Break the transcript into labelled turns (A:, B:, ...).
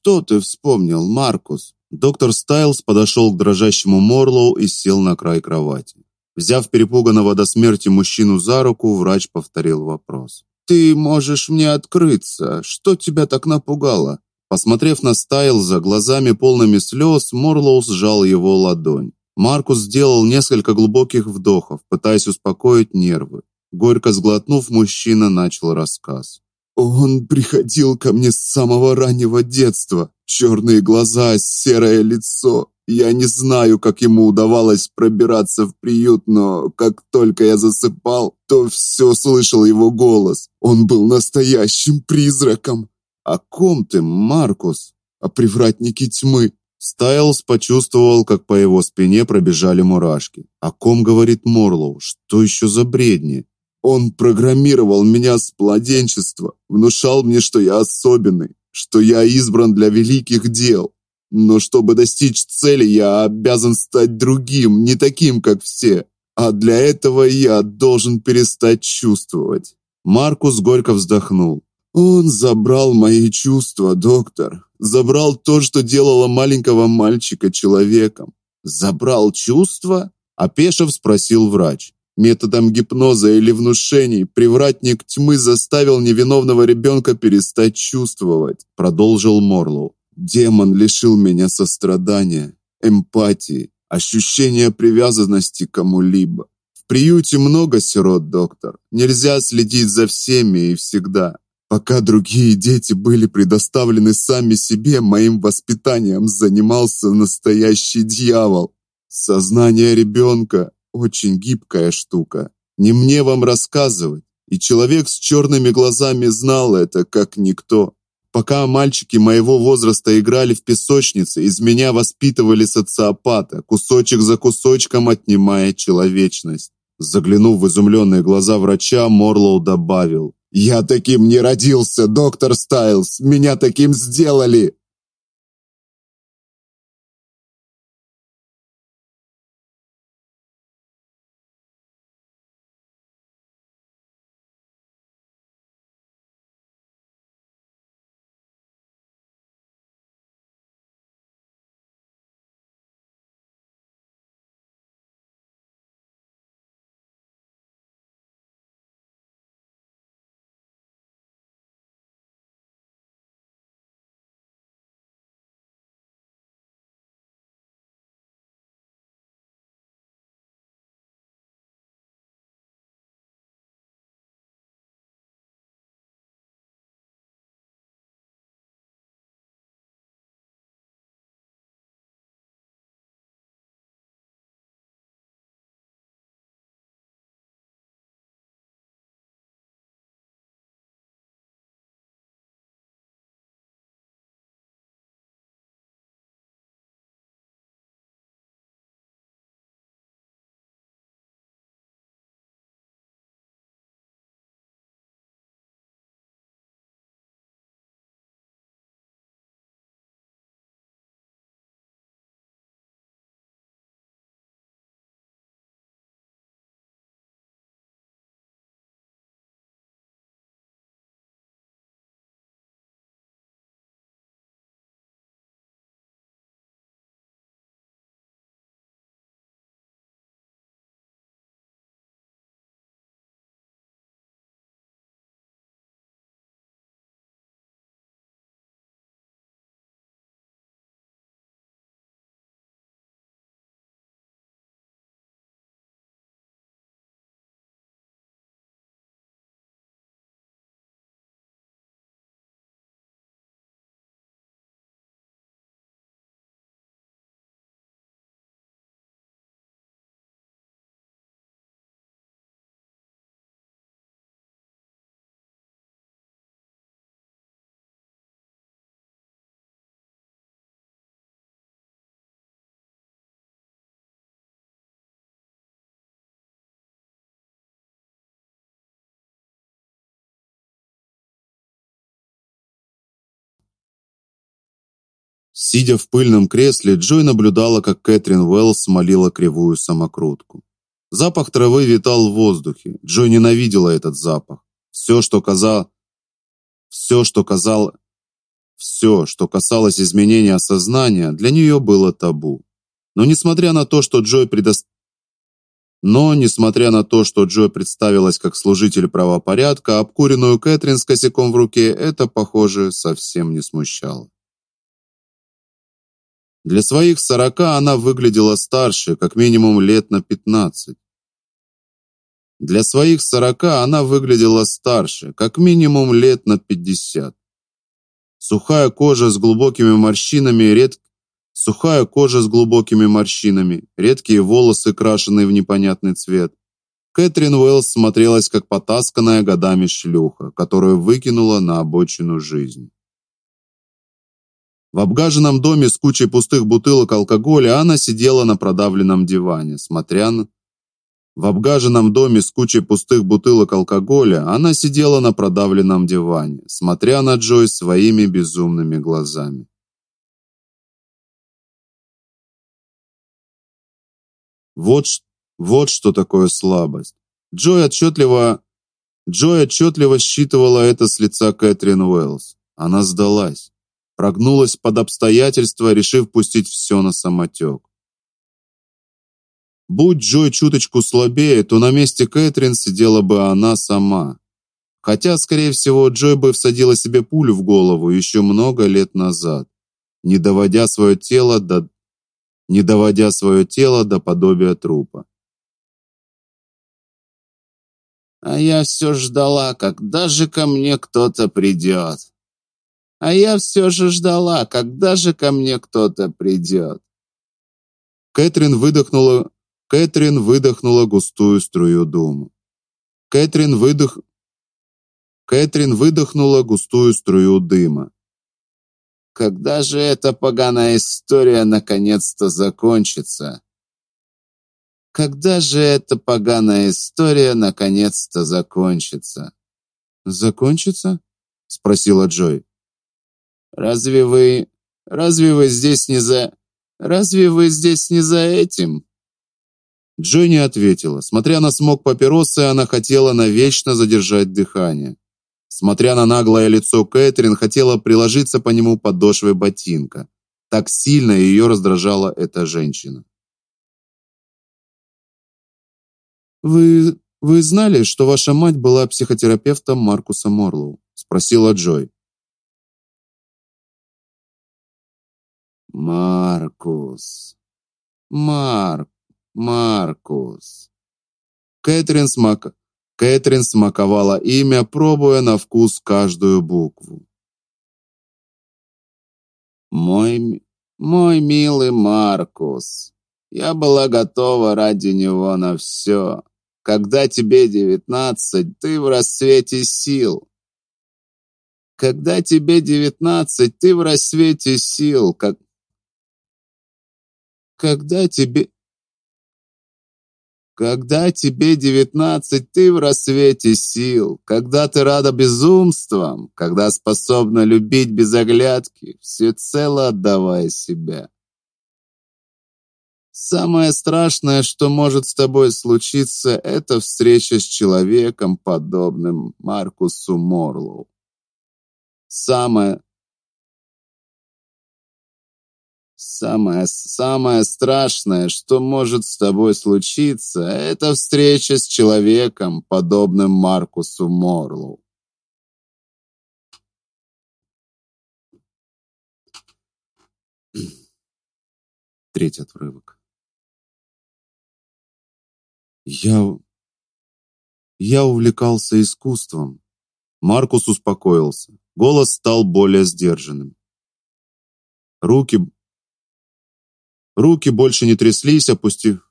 A: Что ты вспомнил, Маркус? Доктор Стайлс подошел к дрожащему Морлоу и сел на край кровати. Взяв перепуганного до смерти мужчину за руку, врач повторил вопрос. Ты можешь мне открыться? Что тебя так напугало? Посмотрев на Стайлза глазами полными слез, Морлоу сжал его ладонь. Маркус сделал несколько глубоких вдохов, пытаясь успокоить нервы. Горько сглотнув, мужчина начал рассказ. Он приходил ко мне с самого раннего детства. Черные глаза, серое лицо. Я не знаю, как ему удавалось пробираться в приют, но как только я засыпал, то все слышал его голос. Он был настоящим призраком. О ком ты, Маркус? О привратнике тьмы. Стайлс почувствовал, как по его спине пробежали мурашки. О ком говорит Морлоу? Что еще за бредни? Он программировал меня с младенчества, внушал мне, что я особенный, что я избран для великих дел. Но чтобы достичь цели, я обязан стать другим, не таким, как все. А для этого я должен перестать чувствовать. Маркус горько вздохнул. Он забрал мои чувства, доктор. Забрал то, что делало маленького мальчика человеком. Забрал чувства? опешив спросил врач. Методом гипноза или внушений привратник тьмы заставил невиновного ребенка перестать чувствовать, продолжил Морлоу. Демон лишил меня сострадания, эмпатии, ощущения привязанности к кому-либо. В приюте много сирот, доктор. Нельзя следить за всеми и всегда. Пока другие дети были предоставлены сами себе, моим воспитанием занимался настоящий дьявол. Сознание ребенка очень гибкая штука. Не мне вам рассказывать. И человек с черными глазами знал это как никто. Пока мальчики моего возраста играли в песочнице, из меня воспитывали социопата, кусочек за кусочком отнимая человечность. Заглянув в изумленные глаза врача, Морлоу добавил: "Я таким не родился, доктор Стайлс. Меня таким сделали". Сидя в пыльном кресле, Джой наблюдала, как Кэтрин Уэллс смолила кривую самокрутку. Запах травы витал в воздухе. Джой ненавидела этот запах. Все, что казал все, что казал Все, что касалось изменения сознания, для нее было табу. Но несмотря на то, что Джой предос... Но, несмотря на то, что Джой представилась как служитель правопорядка, обкуренную Кэтрин с косяком в руке, это, похоже, совсем не смущало. Для своих сорока она выглядела старше, как минимум лет на пятнадцать. Для своих сорока она выглядела старше, как минимум лет на пятьдесят. Сухая кожа с глубокими морщинами, ред... сухая кожа с глубокими морщинами, редкие волосы, крашеные в непонятный цвет. Кэтрин Уэллс смотрелась как потасканная годами шлюха, которую выкинула на обочину жизни. В обгаженном доме с кучей пустых бутылок алкоголя она сидела на продавленном диване, смотря на в обгаженном доме с кучей пустых бутылок алкоголя она сидела на продавленном диване, смотря на Джой своими безумными глазами. Вот вот что такое слабость. Джой отчетливо Джой отчетливо считывала это с лица Кэтрин Уэллс. Она сдалась, прогнулась под обстоятельства, решив пустить все на самотек. Будь Джой чуточку слабее, то на месте Кэтрин сидела бы она сама. Хотя, скорее всего, Джой бы всадила себе пулю в голову еще много лет назад, не доводя свое тело до не доводя свое тело до подобия трупа.
B: А я все ждала, когда же ко мне кто-то придет. А я все же ждала, когда же ко мне кто-то придет.
A: Кэтрин выдохнула Кэтрин выдохнула густую струю дыма. Кэтрин выдох Кэтрин выдохнула густую струю дыма.
B: Когда же эта поганая история наконец-то закончится? Когда же эта поганая история наконец-то закончится?
A: Закончится? спросила Джой.
B: Разве вы разве вы здесь не за разве вы здесь не за этим?
A: Джой не ответила. Смотря на смог папиросы, она хотела навечно задержать дыхание. Смотря на наглое лицо Кэтрин, хотела приложиться по нему подошвой ботинка. Так сильно ее раздражала эта женщина. Вы вы знали, что ваша мать была психотерапевтом Маркуса Морлоу? спросила Джой.
B: Маркус. Марк Маркус.
A: Кэтрин смак Кэтрин смаковала имя, пробуя на вкус каждую букву.
B: Мой мой милый Маркус. Я была готова ради него на все. Когда тебе девятнадцать, ты в расцвете сил. Когда тебе девятнадцать, ты в расцвете сил, как Когда тебе когда тебе девятнадцать, ты в рассвете сил, когда ты рада безумствам, когда способна любить без оглядки, всецело отдавая себя. Самое страшное, что может с тобой случиться, это встреча с человеком, подобным Маркусу Морлоу. Самое Самое самое страшное, что может с тобой случиться, это встреча с человеком, подобным Маркусу Морлоу.
A: Третий отрывок. Я я увлекался искусством. Маркус успокоился. Голос стал более сдержанным. Руки Руки больше не тряслись, опустив